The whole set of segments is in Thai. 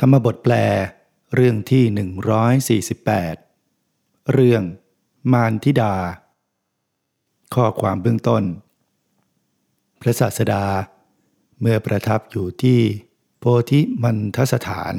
ธรรมบทแปล เรื่องที่ 148 เรื่องมารทิดา ข้อความเบื้องต้น พระศาสดา เมื่อประทับอยู่ที่โพธิมันทสถาน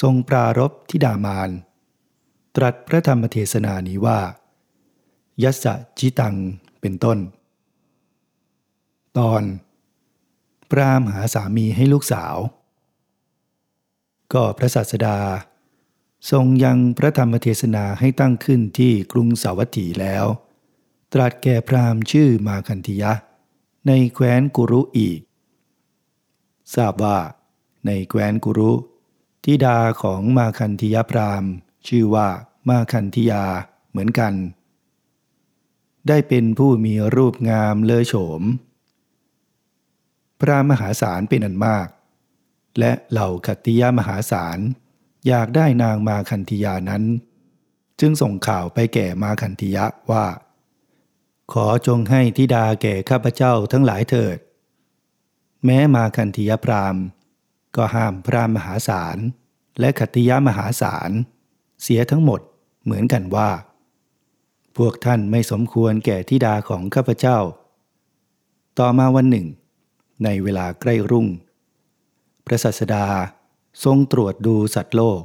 ทรงปรารบทิดามานตรัสพระธรรมเทศนานี้ว่า ยัสสะจิตังเป็นต้น ตอน พรามหาสามีให้ลูกสาว ก็พระศาสดา ทรงยังพระธรรมเทศนาให้ตั้งขึ้นที่กรุงสาวัตถีแล้ว ตรัสแก่พราหมณ์ชื่อมาคันธิยะ ในแคว้นกุรุอีก ทราบว่า ในแคว้นกุรุทิดาของมาคันธิยพราหมณ์ ชื่อว่ามาคันธิยาเหมือนกัน ได้เป็นผู้มีรูปงามเลอโฉม พระมหาศาลเป็นอันมาก และเหล่าขัตติยามหาศาล อยากได้นางมาคันธิยานั้น จึงส่งข่าวไปแก่มาคันธิยะว่า ขอจงให้ทิดาแก่ข้าพเจ้าทั้งหลายเถิด แม้มาคันธิยพรามก็ห้ามพรามมหาศาล และขัตติยามหาศาล เสียทั้งหมดเหมือนกันว่า พวกท่านไม่สมควรแก่ทิดาของข้าพเจ้า ต่อมาวันหนึ่ง ในเวลาใกล้รุ่ง ระสัสดา ทรงตรวจดูสัตว์โลก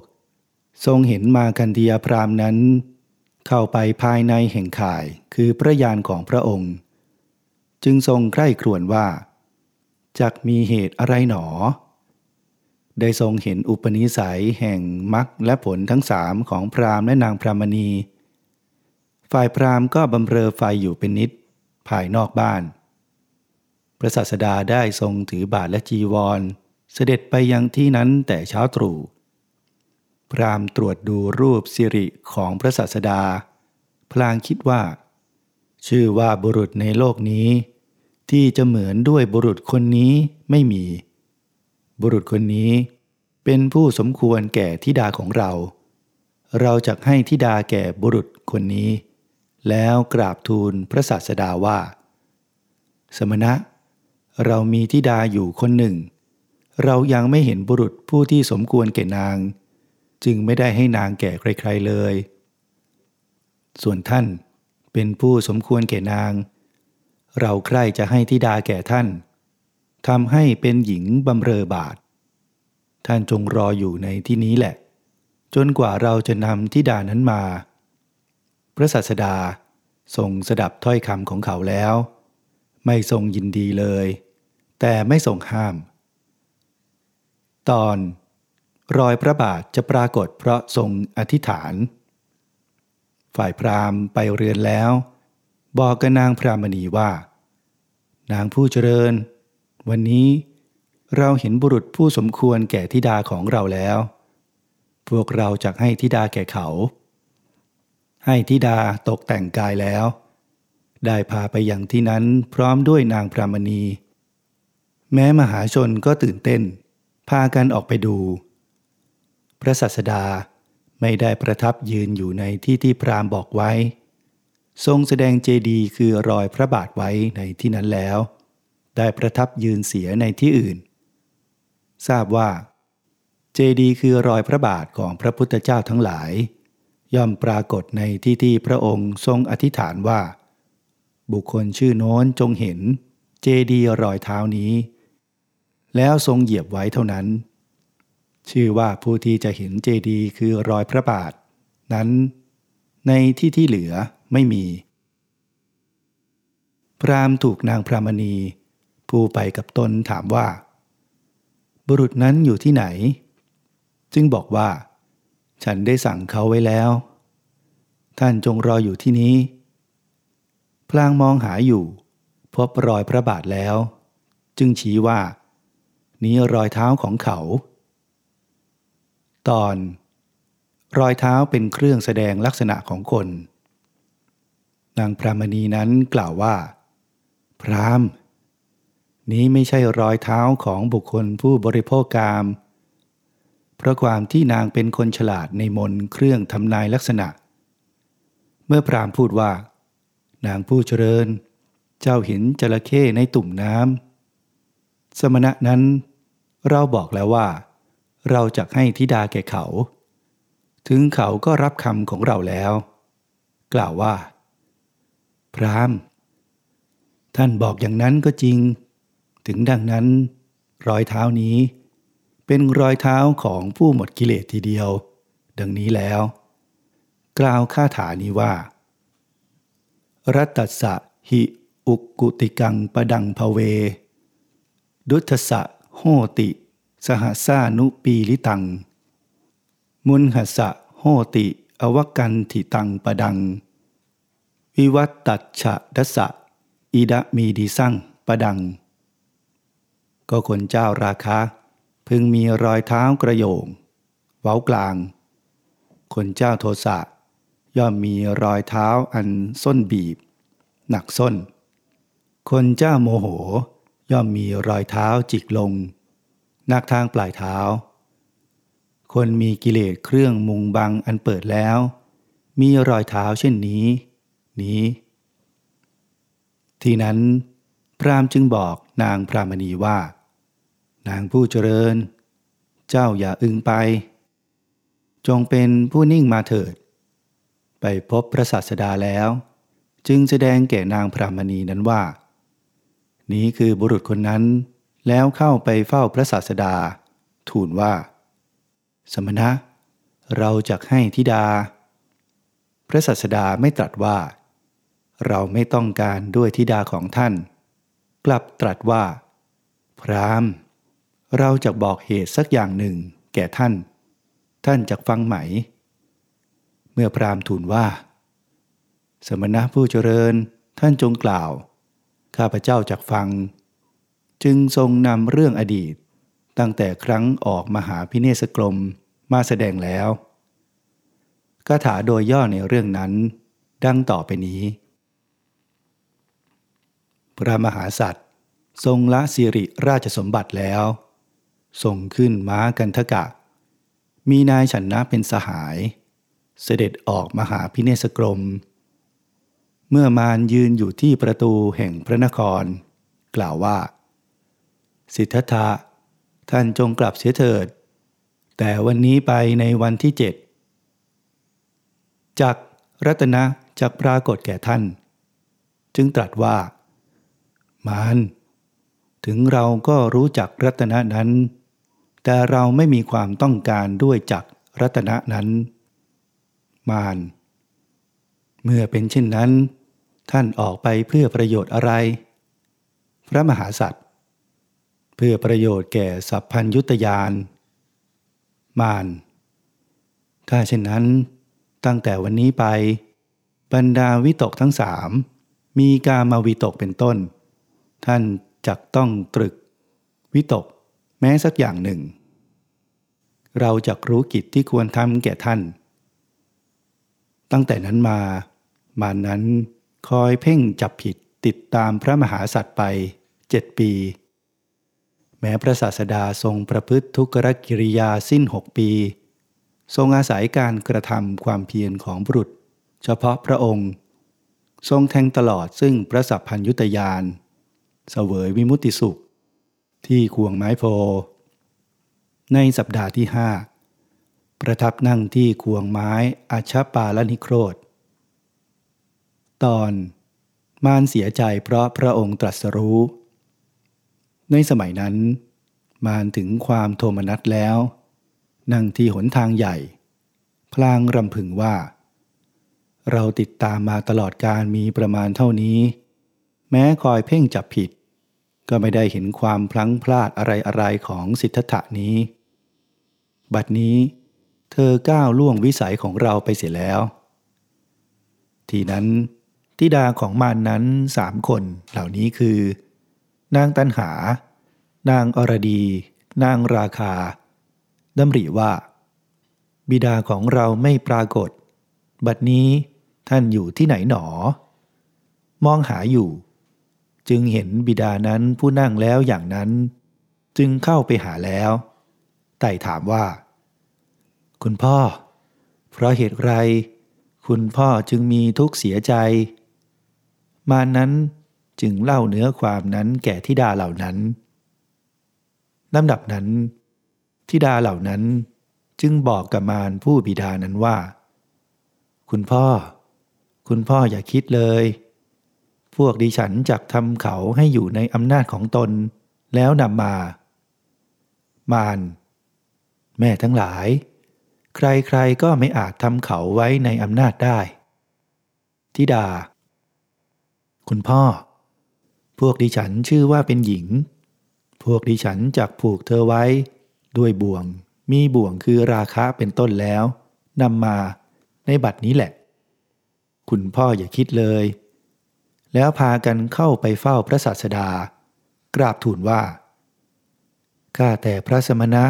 ทรงเห็นมาคันธียพรามนั้น เข้าไปภายในแห่งข่ายคือพระยานของพระองค์ จึงทรงใคร่ครวญว่าจักมีเหตุอะไรหนอ ได้ทรงเห็นอุปนิสัยแห่งมรรคและผลทั้งสามของพรามและนางพรามณี ฝ่ายพรามก็บำเรอไฟอยู่เป็นนิด ภายนอกบ้าน พระสัสดาได้ทรงถือบาทและจีวร เสด็จไปยังที่นั้นแต่เช้าตรู่พรามตรวจดูรูปสิริของพระศาสดา พลางคิดว่า ชื่อว่าบุรุษในโลกนี้ ที่จะเหมือนด้วยบุรุษคนนี้ไม่มี บุรุษคนนี้ เป็นผู้สมควรแก่ทิดาของเรา เราจะให้ทิดาแก่บุรุษคนนี้ แล้วกราบทูลพระศาสดาว่า สมณะ เรามีทิดาอยู่คนหนึ่ง เรายังไม่เห็นบุรุษผู้ที่สมควรแก่นาง จึงไม่ได้ให้นางแก่ใครๆเลย ส่วนท่านเป็นผู้สมควรแก่นาง เราใคร่จะให้ทิดาแก่ท่านทำให้เป็นหญิงบำเรอบาท ท่านจงรออยู่ในที่นี้แหละ จนกว่าเราจะนำทิดานั้นมา พระสัสดาทรงสดับถ้อยคำของเขาแล้ว ไม่ทรงยินดีเลย แต่ไม่ทรงห้าม ตอนรอยพระบาทจะปรากฏเพราะทรงอธิษฐาน ฝ่ายพราหมณ์ไปเรือนแล้ว บอกกับนางพรามณีว่า นางผู้เจริญ วันนี้เราเห็นบุรุษผู้สมควรแก่ธิดาของเราแล้ว พวกเราจะให้ธิดาแก่เขา ให้ธิดาตกแต่งกายแล้ว ได้พาไปยังที่นั้นพร้อมด้วยนางพรามณี แม้มหาชนก็ตื่นเต้น พากันออกไปดู พระสัสดาไม่ได้ประทับยืนอยู่ในที่ที่พราหมณ์บอกไว้ ทรงแสดงเจดีย์คือรอยพระบาทไว้ในที่นั้นแล้ว ได้ประทับยืนเสียในที่อื่น ทราบว่า เจดีย์คือรอยพระบาทของพระพุทธเจ้าทั้งหลาย ย่อมปรากฏในที่ที่พระองค์ทรงอธิษฐานว่า บุคคลชื่อโน้นจงเห็น เจดีย์รอยเท้านี้ แล้วทรงเหยียบไว้เท่านั้น ชื่อว่าผู้ที่จะเห็นเจดีย์คือรอยพระบาท นั้น ในที่ที่เหลือไม่มี พรามถูกนางพรามณี ผู้ไปกับตนถามว่า บุรุษนั้นอยู่ที่ไหน จึงบอกว่า ฉันได้สั่งเขาไว้แล้ว ท่านจงรออยู่ที่นี้ พลางมองหาอยู่ พบรอยพระบาทแล้ว จึงชี้ว่า นี้รอยเท้าของเขา ตอน รอยเท้าเป็นเครื่องแสดงลักษณะของคน นางพรามณีนั้นกล่าวว่า พรามนี้ไม่ใช่รอยเท้าของบุคคลผู้บริโภคกาม เพราะความที่นางเป็นคนฉลาดในมนเครื่องทำนายลักษณะ เมื่อพรามพูดว่า นางผู้เจริญ เจ้าเห็นจระเข้ในตุ่มน้ำสมณะนั้น เราบอกแล้วว่า เราจะให้ธิดาแก่เขา ถึงเขาก็รับคำของเราแล้ว กล่าวว่า พรามท่านบอกอย่างนั้นก็จริง ถึงดังนั้น รอยเท้านี้ เป็นรอยเท้าของผู้หมดกิเลสทีเดียว ดังนี้แล้ว กล่าวคาถานี้ว่า รัตสะหิอุกุติกังปดังภเว ดุทสะ โหติ สหสานุปีลิตัง มุนหัสะโหติ อวกันถิตังปดัง วิวัตตัชะดสะ อิดะมีดีสั่งประดัง ก็คนเจ้าราคาพึงมีรอยเท้ากระโยง เว้ากลาง คนเจ้าโทสะย่อมมีรอยเท้าอันส้นบีบ หนักส้น คนเจ้าโมโห ย่อมมีรอยเท้าจิกลงนักทางปลายเท้า คนมีกิเลสเครื่องมุงบังอันเปิดแล้ว มีรอยเท้าเช่นนี้ นี้ ทีนั้น พรามจึงบอกนางพรามณีว่า นางผู้เจริญ เจ้าอย่าอึงไป จงเป็นผู้นิ่งมาเถิด ไปพบพระศาสดาแล้ว จึงแสดงแก่นางพรามณีนั้นว่า นี้คือบุรุษคนนั้น แล้วเข้าไปเฝ้าพระศาสดา ทูลว่า สมณะ เราจะให้ธิดา พระศาสดาไม่ตรัสว่า เราไม่ต้องการด้วยธิดาของท่าน กลับตรัสว่า พรามเราจะบอกเหตุสักอย่างหนึ่งแก่ท่าน ท่านจะฟังไหม เมื่อพรามทูลว่า สมณะผู้เจริญท่านจงกล่าว ข้าพเจ้าจักฟัง จึงทรงนำเรื่องอดีต ตั้งแต่ครั้งออกมหาพิเนสกรมมาแสดงแล้วคาถาโดยย่อในเรื่องนั้น ดังต่อไปนี้ พระมหาสัตว์ ทรงละสิริราชสมบัติแล้ว ทรงขึ้นม้ากันทกะ มีนายฉันนะเป็นสหาย เสด็จออกมหาพิเนสกรม เมื่อมารยืนอยู่ที่ประตูแห่งพระนคร กล่าวว่า สิทธัตถะท่านจงกลับเสียเถิด แต่วันนี้ไปในวันที่เจ็ดจักรัตนะจักปรากฏแก่ท่าน จึงตรัสว่า มารถึงเราก็รู้จักรัตนะนั้น แต่เราไม่มีความต้องการด้วยจักรัตนะนั้น มารเมื่อเป็นเช่นนั้น ท่านออกไปเพื่อประโยชน์อะไร พระมหาสัตว์ เพื่อประโยชน์แก่สัพพัญยุตยาน มารถ้าเช่นนั้น ตั้งแต่วันนี้ไป บรรดาวิตกทั้งสามมีกามาวิตกเป็นต้น ท่านจักต้องตรึก วิตกแม้สักอย่างหนึ่ง เราจะรู้กิจที่ควรทำแก่ท่าน ตั้งแต่นั้นมามานั้น คอยเพ่งจับผิดติดตามพระมหาสัตว์ไปเจ็ดปี แม้พระศาสดาทรงประพฤติทุกรกิริยาสิ้นหกปี ทรงอาศัยการกระทำความเพียรของบุรุษ เฉพาะพระองค์ ทรงแทงตลอดซึ่งพระสัพพัญยุตยานเสวยวิมุติสุข ที่ควงไม้โพ ในสัปดาห์ที่ห้าประทับนั่งที่ควงไม้อาชาปาลนิโครธ ตอนมารเสียใจเพราะพระองค์ตรัสรู้ ในสมัยนั้น มารถึงความโทมนัสแล้ว นั่งที่หนทางใหญ่ พลางรำพึงว่า เราติดตามมาตลอดการมีประมาณเท่านี้ แม้คอยเพ่งจับผิด ก็ไม่ได้เห็นความพลั้งพลาดอะไรๆของสิทธะนี้ บัดนี้เธอก้าวล่วงวิสัยของเราไปเสียแล้ว ทีนั้น ทิดาของมานนั้นสามคนเหล่านี้คือ นางตันหา นางอรดี นางราคาดำริว่า บิดาของเราไม่ปรากฏ บัดนี้ท่านอยู่ที่ไหนหนอ มองหาอยู่ จึงเห็นบิดานั้นผู้นั่งแล้วอย่างนั้น จึงเข้าไปหาแล้วไต่ถามว่า คุณพ่อ เพราะเหตุไร คุณพ่อจึงมีทุกข์เสียใจ มานั้นจึงเล่าเนื้อความนั้นแก่ทิดาเหล่านั้นลำดับนั้นทิดาเหล่านั้นจึงบอกกับมารผู้บิดานั้นว่า คุณพ่อ คุณพ่ออย่าคิดเลย พวกดิฉันจักทำเขาให้อยู่ในอำนาจของตนแล้วนำมา มารแม่ทั้งหลาย ใครๆก็ไม่อาจทำเขาไว้ในอำนาจได้ ทิดา คุณพ่อ พวกดิฉันชื่อว่าเป็นหญิง พวกดิฉันจักผูกเธอไว้ ด้วยบ่วง มีบ่วงคือราคะเป็นต้นแล้วนำมาในบัดนี้แหละ คุณพ่ออย่าคิดเลย แล้วพากันเข้าไปเฝ้าพระศาสดา กราบทูลว่าข้าแต่พระสมณะ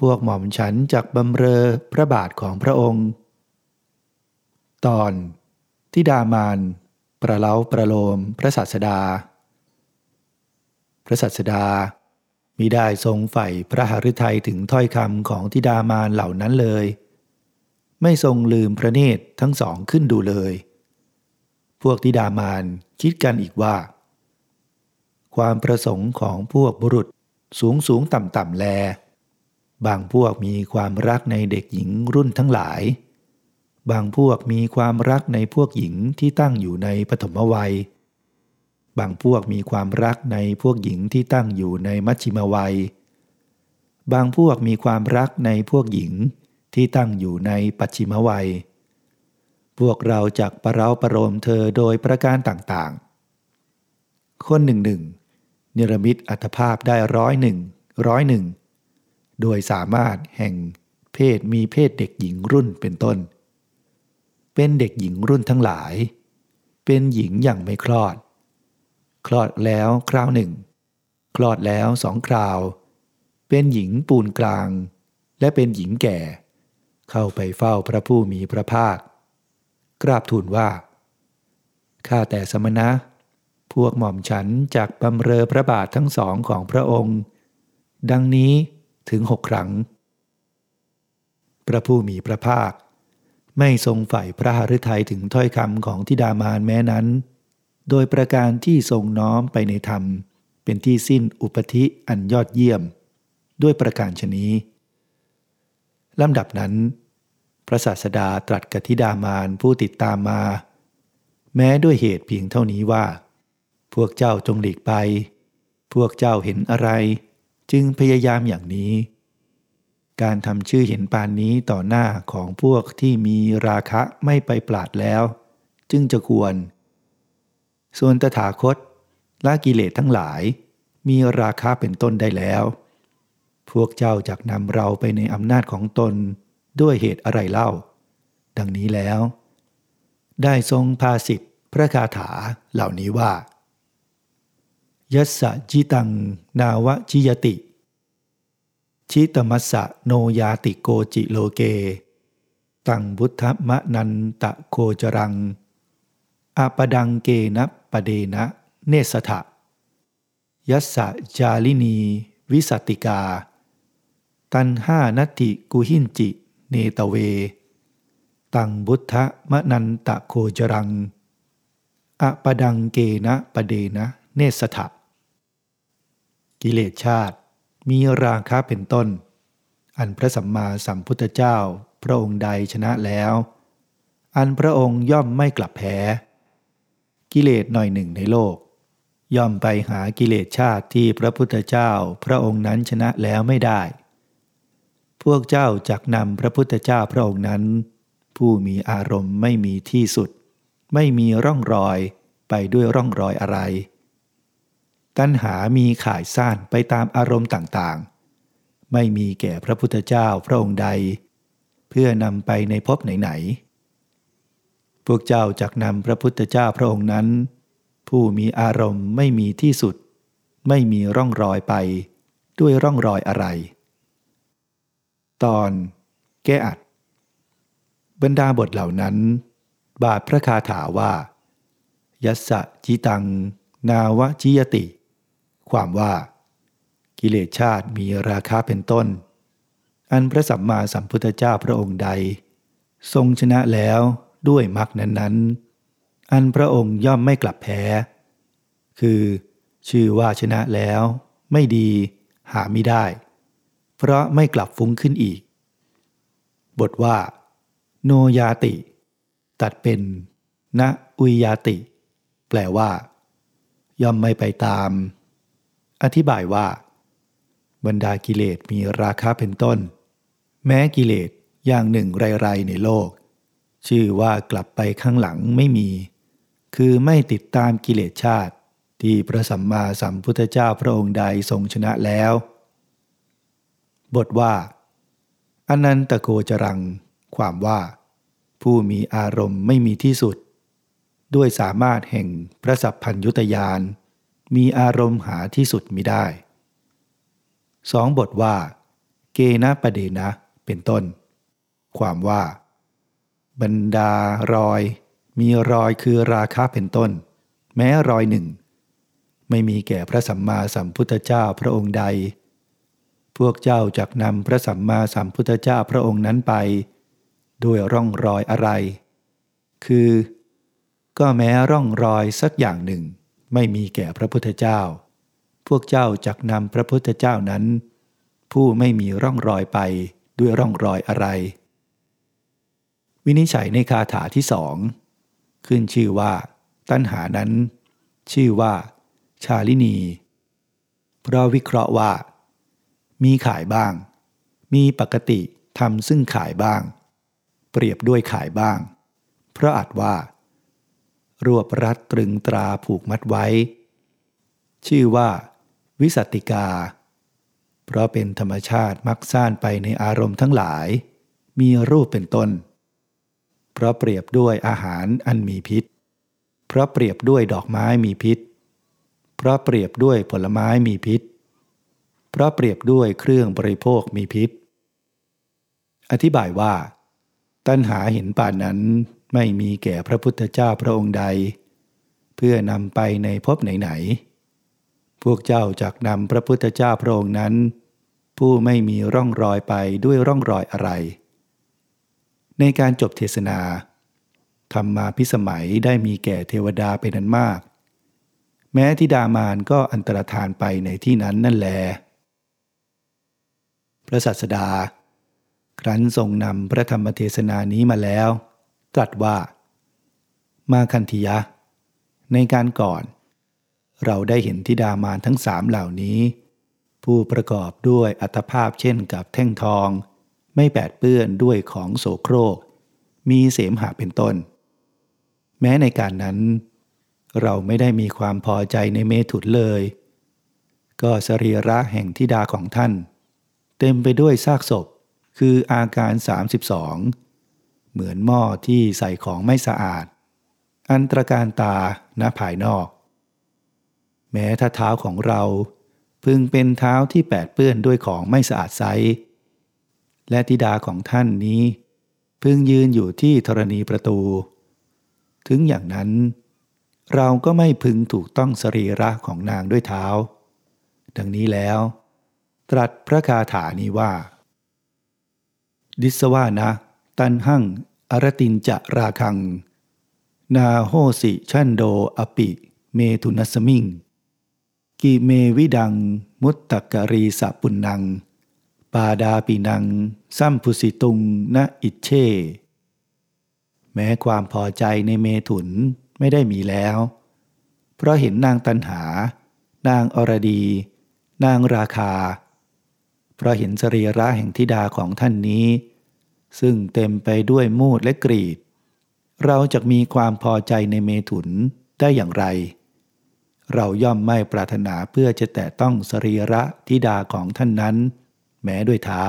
พวกหม่อมฉันจักบำเรอพระบาทของพระองค์ ตอนทิดามาน ประเล้าประโลมพระศาสดา พระศาสดามิได้ทรงใฝ่พระหฤทัยถึงถ้อยคำของทิดามานเหล่านั้นเลย ไม่ทรงลืมพระเนตรทั้งสองขึ้นดูเลย พวกทิดามานคิดกันอีกว่า ความประสงค์ของพวกบุรุษสูงสูงต่ำต่ำแล บางพวกมีความรักในเด็กหญิงรุ่นทั้งหลาย บางพวกมีความรักในพวกหญิงที่ตั้งอยู่ในปฐมวัย บางพวกมีความรักในพวกหญิงที่ตั้งอยู่ในมัชชิมวัย บางพวกมีความรักในพวกหญิงที่ตั้งอยู่ในปัจฉิมวัย พวกเราจักประเราประโลมเธอโดยประการต่างๆ คนหนึ่งหนึ่งเนรมิตอัตภาพได้ร้อยหนึ่งร้อยหนึ่งโดยสามารถแห่งเพศมีเพศเด็กหญิงรุ่นเป็นต้น เป็นเด็กหญิงรุ่นทั้งหลาย เป็นหญิงอย่างไม่คลอด คลอดแล้วคราวหนึ่ง คลอดแล้วสองคราว เป็นหญิงปูนกลาง และเป็นหญิงแก่ เข้าไปเฝ้าพระผู้มีพระภาค กราบทูลว่า ข้าแต่สมณะ พวกหม่อมฉันจากบำเรอพระบาททั้งสองของพระองค์ ดังนี้ถึงหกครั้ง พระผู้มีพระภาค ไม่ทรงใฝ่พระหฤทัยถึงถ้อยคำของทิดามานแม้นั้น โดยประการที่ทรงน้อมไปในธรรม เป็นที่สิ้นอุปธิอันยอดเยี่ยม ด้วยประการชนี้ลำดับนั้น พระศาสดาตรัสกับธิดามานผู้ติดตามมา แม้ด้วยเหตุเพียงเท่านี้ว่า พวกเจ้าจงหลีกไป พวกเจ้าเห็นอะไร จึงพยายามอย่างนี้ การทำชื่อเห็นปานนี้ต่อหน้าของพวกที่มีราคะไม่ไปปราดแล้ว จึงจะควร ส่วนตถาคตละกิเลสทั้งหลาย มีราคาเป็นต้นได้แล้ว พวกเจ้าจักนำเราไปในอำนาจของตนด้วยเหตุอะไรเล่า ดังนี้แล้ว ได้ทรงพาสิทธิพระคาถาเหล่านี้ว่า ยัสสะจิตังนาวชิยติ ชิตมัสสะโนยาติโกจิโลเก ตังบุทธมะนันตะโคจรังอปดังเกนะปเดนะเนสถะ ยัสสะจาลินี วิสติกา ตันห้านัตติกุหินจิ เนตเว ตังบุทธมนันตะโคจรังอปดังเกนะปเดนะเนสถะ กิเลสชาติ มีราคะเป็นต้น อันพระสัมมาสัมพุทธเจ้า พระองค์ใดชนะแล้ว อันพระองค์ย่อมไม่กลับแพ้ กิเลสหน่อยหนึ่งในโลก ย่อมไปหากิเลสชาติที่พระพุทธเจ้าพระองค์นั้นชนะแล้วไม่ได้ พวกเจ้าจักนำพระพุทธเจ้าพระองค์นั้น ผู้มีอารมณ์ไม่มีที่สุด ไม่มีร่องรอยไปด้วยร่องรอยอะไร ตัณหามีข่ายซ่านไปตามอารมณ์ต่างๆ ไม่มีแก่พระพุทธเจ้าพระองค์ใด เพื่อนำไปในภพไหนๆ พวกเจ้าจักนำพระพุทธเจ้าพระองค์นั้น ผู้มีอารมณ์ไม่มีที่สุด ไม่มีร่องรอยไป ด้วยร่องรอยอะไร ตอน แก้อัด บรรดาบทเหล่านั้น บาทพระคาถาว่า ยัสสะจิตัง นาวจิยติ ความว่า กิเลสชาติมีราคาเป็นต้น อันพระสัมมาสัมพุทธเจ้าพระองค์ใด ทรงชนะแล้วด้วยมรรคนั้นๆ อันพระองค์ย่อมไม่กลับแพ้ คือชื่อว่าชนะแล้ว ไม่ดีหาไม่ได้ เพราะไม่กลับฟุ้งขึ้นอีก บทว่า โนยาติ ตัดเป็นณอุยาติ แปลว่า ย่อมไม่ไปตาม อธิบายว่า บรรดากิเลสมีราคาเป็นต้น แม้กิเลสอย่างหนึ่งไรๆในโลก ชื่อว่ากลับไปข้างหลังไม่มี คือไม่ติดตามกิเลสชาติ ที่พระสัมมาสัมพุทธเจ้าพระองค์ใดทรงชนะแล้ว บทว่า อนันตโกจรัง ความว่า ผู้มีอารมณ์ไม่มีที่สุด ด้วยสามารถแห่งพระสัพพัญยุตยาน มีอารมณ์หาที่สุดมิได้สองบทว่า เกณะประเดนะเป็นต้น ความว่า บรรดารอย มีรอยคือราคาเป็นต้น แม้รอยหนึ่ง ไม่มีแก่พระสัมมาสัมพุทธเจ้าพระองค์ใด พวกเจ้าจักนำพระสัมมาสัมพุทธเจ้าพระองค์นั้นไปด้วยร่องรอยอะไร คือ ก็แม้ร่องรอยสักอย่างหนึ่ง ไม่มีแก่พระพุทธเจ้า พวกเจ้าจักนำพระพุทธเจ้านั้น ผู้ไม่มีร่องรอยไปด้วยร่องรอยอะไร วินิจฉัยในคาถาที่สองขึ้นชื่อว่า ตัณหานั้น ชื่อว่า ชาลินี เพราะวิเคราะห์ว่า มีขายบ้าง มีปกติทำซึ่งขายบ้าง เปรียบด้วยขายบ้าง เพราะอาจว่า รวบรัดตรึงตราผูกมัดไว้ ชื่อว่า วิสัติกา เพราะเป็นธรรมชาติมักซ่านไปในอารมณ์ทั้งหลาย มีรูปเป็นต้น เพราะเปรียบด้วยอาหารอันมีพิษ เพราะเปรียบด้วยดอกไม้มีพิษ เพราะเปรียบด้วยผลไม้มีพิษ เพราะเปรียบด้วยเครื่องบริโภคมีพิษ อธิบายว่า ตัณหาเห็นป่านนั้นไม่มีแก่พระพุทธเจ้าพระองค์ใด เพื่อนำไปในภพไหนๆพวกเจ้าจากนำพระพุทธเจ้าพระองค์นั้น ผู้ไม่มีร่องรอยไปด้วยร่องรอยอะไร ในการจบเทศนาธรรมาพิสมัยได้มีแก่เทวดาเป็นนั้นมาก แม้ทิดามานก็อันตรธานไปในที่นั้นนั่นแล พระสัสดา ครั้นทรงนำพระธรรมเทศนานี้มาแล้ว ตรัสว่า มาคันธิยะ ในการก่อน เราได้เห็นทิดามานทั้งสามเหล่านี้ ผู้ประกอบด้วยอัตภาพเช่นกับแท่งทอง ไม่แปดเปื้อนด้วยของโสโครก มีเสมหะเป็นต้น แม้ในการนั้น เราไม่ได้มีความพอใจในเมถุนเลย ก็สรีระแห่งทิดาของท่าน เต็มไปด้วยซากศพ คืออาการ 32 เหมือนหม้อที่ใส่ของไม่สะอาด อันตรการตาณภายนอก แม้ถ้าเท้าของเราพึงเป็นเท้าที่แปดเปื้อนด้วยของไม่สะอาดไซและธิดาของท่านนี้ พึงยืนอยู่ที่ธรณีประตู ถึงอย่างนั้น เราก็ไม่พึงถูกต้องสรีระของนางด้วยเท้า ดังนี้แล้ว ตรัสพระคาถานี้ว่า ดิสวานะ ตันหั่ง อรตินจะราคัง นาโหสิชันโดอปิ เมทุนัสมิง กิเมวิดัง มุตตกรีสะปุนนัง ปาดาปีนังซัมพุสิตุงนะอิเช แม้ความพอใจในเมถุนไม่ได้มีแล้ว เพราะเห็นนางตันหา นางอรดี นางราคา เพราะเห็นสรีระแห่งธิดาของท่านนี้ ซึ่งเต็มไปด้วยมูดและกรีด เราจะมีความพอใจในเมถุนได้อย่างไร เราย่อมไม่ปรารถนาเพื่อจะแตะต้องสรีระธิดาของท่านนั้น แม้ด้วยเท้า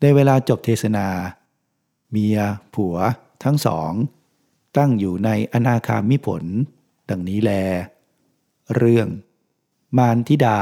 ในเวลาจบเทศนา เมีย ผัว ทั้งสอง ตั้งอยู่ในอนาคามิผล ดังนี้แล เรื่อง มารทิดา